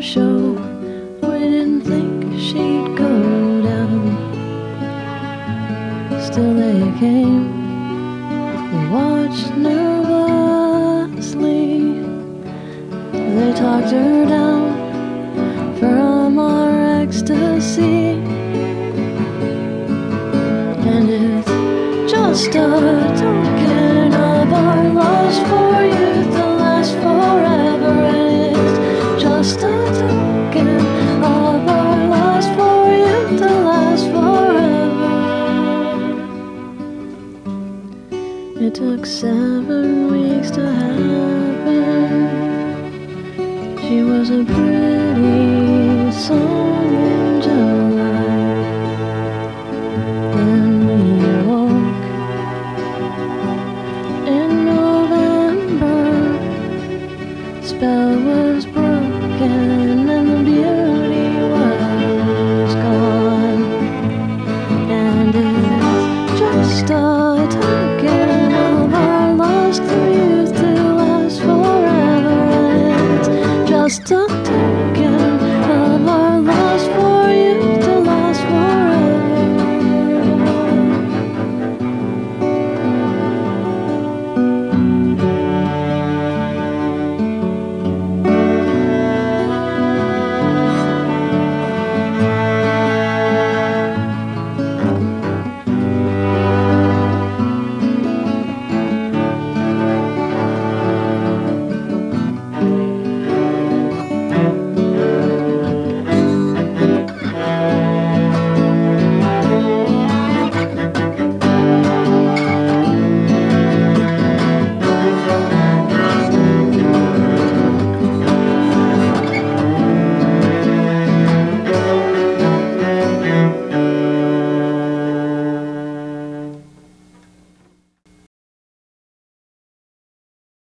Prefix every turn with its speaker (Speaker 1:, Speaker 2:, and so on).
Speaker 1: show. We didn't think she'd go down. Still they came. We watched nervously. They talked her down from our ecstasy. And it's just a token. It took seven weeks to happen. She was a pretty soul. you